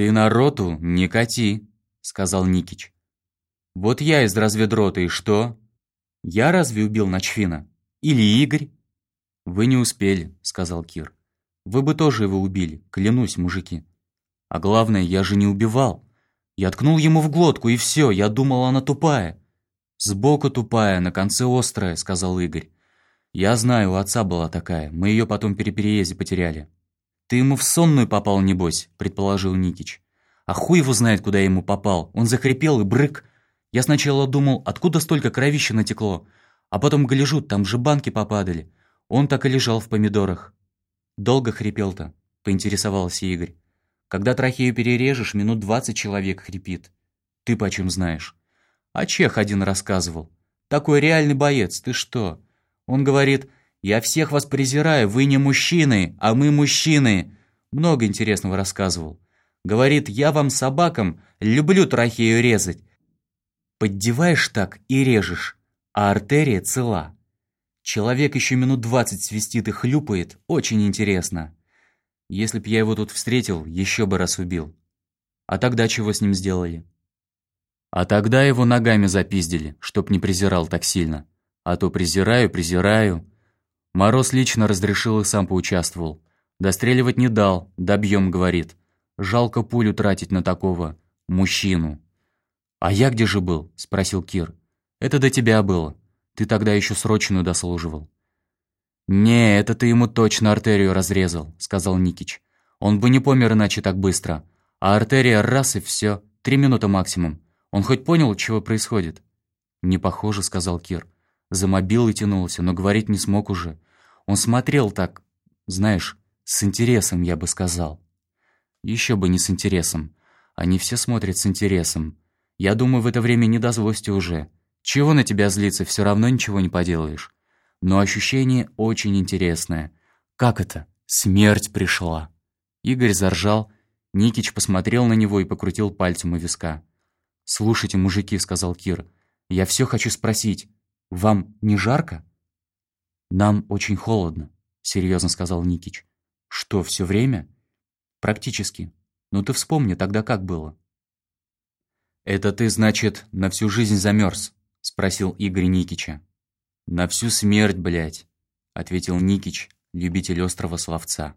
«Ты на роту не кати», — сказал Никич. «Вот я из разведроты, и что? Я разве убил Ночфина? Или Игорь?» «Вы не успели», — сказал Кир. «Вы бы тоже его убили, клянусь, мужики. А главное, я же не убивал. Я ткнул ему в глотку, и все, я думал, она тупая». «Сбоку тупая, на конце острая», — сказал Игорь. «Я знаю, у отца была такая, мы ее потом при переезде потеряли». «Ты ему в сонную попал, небось», — предположил Никич. «А хуй его знает, куда ему попал. Он захрипел и брык. Я сначала думал, откуда столько кровища натекло, а потом гляжу, там же банки попадали. Он так и лежал в помидорах». «Долго хрипел-то?» — поинтересовался Игорь. «Когда трахею перережешь, минут двадцать человек хрипит. Ты почем знаешь?» «А Чех один рассказывал. Такой реальный боец, ты что?» Он говорит, «Я всех вас презираю, вы не мужчины, а мы мужчины». Много интересного рассказывал. Говорит, «Я вам, собакам, люблю трахею резать». Поддеваешь так и режешь, а артерия цела. Человек еще минут двадцать свистит и хлюпает, очень интересно. Если б я его тут встретил, еще бы раз убил. А тогда чего с ним сделали? А тогда его ногами запиздили, чтоб не презирал так сильно. А то презираю, презираю. Мороз лично разрешил и сам поучаствовал. Достреливать не дал, добьем, говорит. Жалко пулю тратить на такого мужчину. «А я где же был?» – спросил Кир. «Это до тебя было. Ты тогда еще срочную дослуживал». «Не, это ты ему точно артерию разрезал», – сказал Никич. «Он бы не помер иначе так быстро. А артерия раз и все, три минуты максимум. Он хоть понял, чего происходит?» «Не похоже», – сказал Кир. За мобилой тянулся, но говорить не смог уже. Он смотрел так, знаешь, с интересом, я бы сказал. Еще бы не с интересом. Они все смотрят с интересом. Я думаю, в это время не до злости уже. Чего на тебя злиться, все равно ничего не поделаешь. Но ощущение очень интересное. Как это? Смерть пришла. Игорь заржал. Никич посмотрел на него и покрутил пальцем у виска. «Слушайте, мужики», — сказал Кир, — «я все хочу спросить. Вам не жарко?» «Нам очень холодно», — серьезно сказал Никич. «Что, все время?» «Практически. Ну ты вспомни, тогда как было?» «Это ты, значит, на всю жизнь замерз?» — спросил Игорь Никича. «На всю смерть, блядь», — ответил Никич, любитель острого словца.